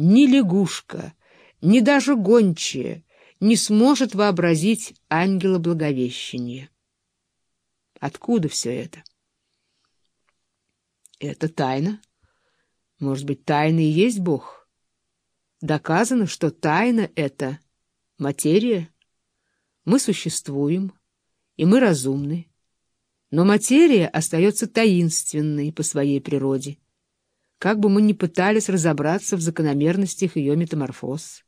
ни лягушка, ни даже гончая не сможет вообразить ангела Благовещения. Откуда все это? Это тайна. Может быть, тайна и есть Бог? Доказано, что тайна — это материя. Мы существуем, и мы разумны. Но материя остается таинственной по своей природе, как бы мы ни пытались разобраться в закономерностях ее метаморфоз.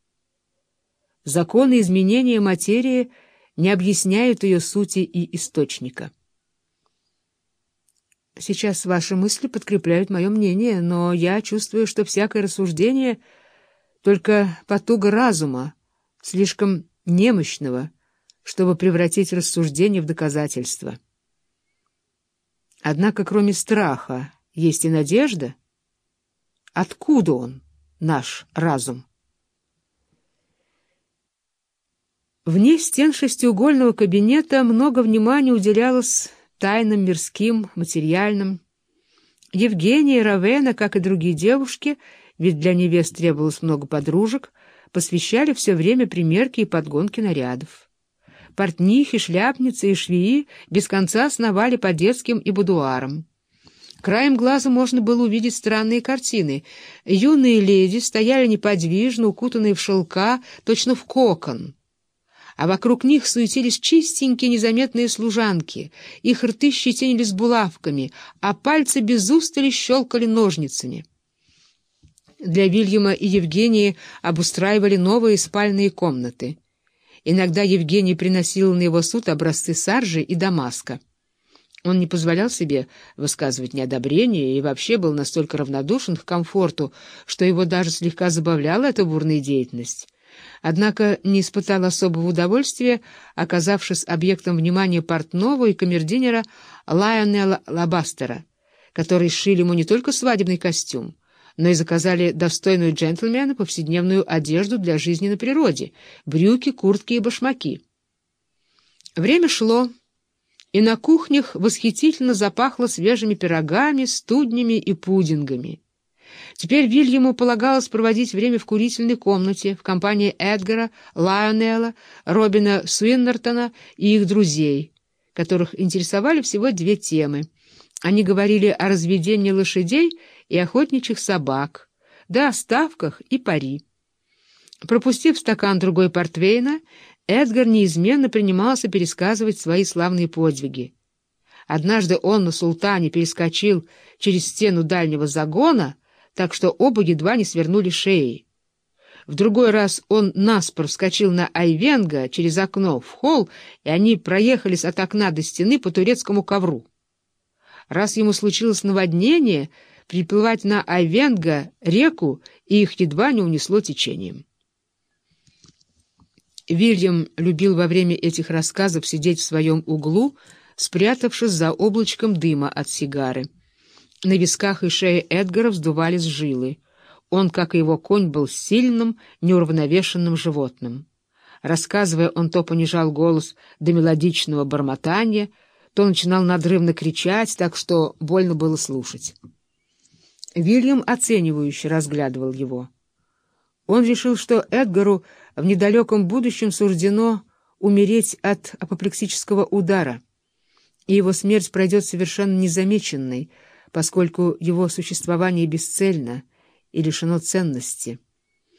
Законы изменения материи не объясняют ее сути и источника. Сейчас ваши мысли подкрепляют мое мнение, но я чувствую, что всякое рассуждение — только потуга разума, слишком немощного, чтобы превратить рассуждение в доказательство. Однако кроме страха есть и надежда. Откуда он, наш разум? Вне стен шестиугольного кабинета много внимания уделялось тайным, мирским, материальным. Евгения Равена, как и другие девушки, ведь для невест требовалось много подружек, посвящали все время примерки и подгонки нарядов. Портнихи, шляпницы и швеи без конца сновали по детским и будуарам. Краем глаза можно было увидеть странные картины. Юные леди стояли неподвижно, укутанные в шелка, точно в кокон. А вокруг них суетились чистенькие незаметные служанки. Их рты щетинились булавками, а пальцы без устали щелкали ножницами. Для Вильяма и Евгении обустраивали новые спальные комнаты. Иногда Евгений приносил на его суд образцы саржи и дамаска. Он не позволял себе высказывать неодобрение и вообще был настолько равнодушен к комфорту, что его даже слегка забавляла эта бурная деятельность. Однако не испытал особого удовольствия, оказавшись объектом внимания портного и камердинера Лайонела Лабастера, которые шили ему не только свадебный костюм, но и заказали достойную джентльмена повседневную одежду для жизни на природе — брюки, куртки и башмаки. Время шло, и на кухнях восхитительно запахло свежими пирогами, студнями и пудингами. Теперь Вильяму полагалось проводить время в курительной комнате в компании Эдгара, Лайонелла, Робина Суиннертона и их друзей, которых интересовали всего две темы. Они говорили о разведении лошадей и охотничьих собак, да о ставках и пари. Пропустив стакан другой портвейна, Эдгар неизменно принимался пересказывать свои славные подвиги. Однажды он на султане перескочил через стену дальнего загона, так что оба едва не свернули шеи. В другой раз он наспор вскочил на Айвенга через окно в холл, и они проехались от окна до стены по турецкому ковру. Раз ему случилось наводнение, приплывать на Айвенга реку, и их едва не унесло течением. Вильям любил во время этих рассказов сидеть в своем углу, спрятавшись за облачком дыма от сигары. На висках и шее Эдгара вздувались жилы. Он, как и его конь, был сильным, неуравновешенным животным. Рассказывая, он то понижал голос до мелодичного бормотания, то начинал надрывно кричать, так что больно было слушать. Вильям оценивающе разглядывал его. Он решил, что Эдгару в недалеком будущем суждено умереть от апоплексического удара, и его смерть пройдет совершенно незамеченной, поскольку его существование бесцельно и лишено ценности —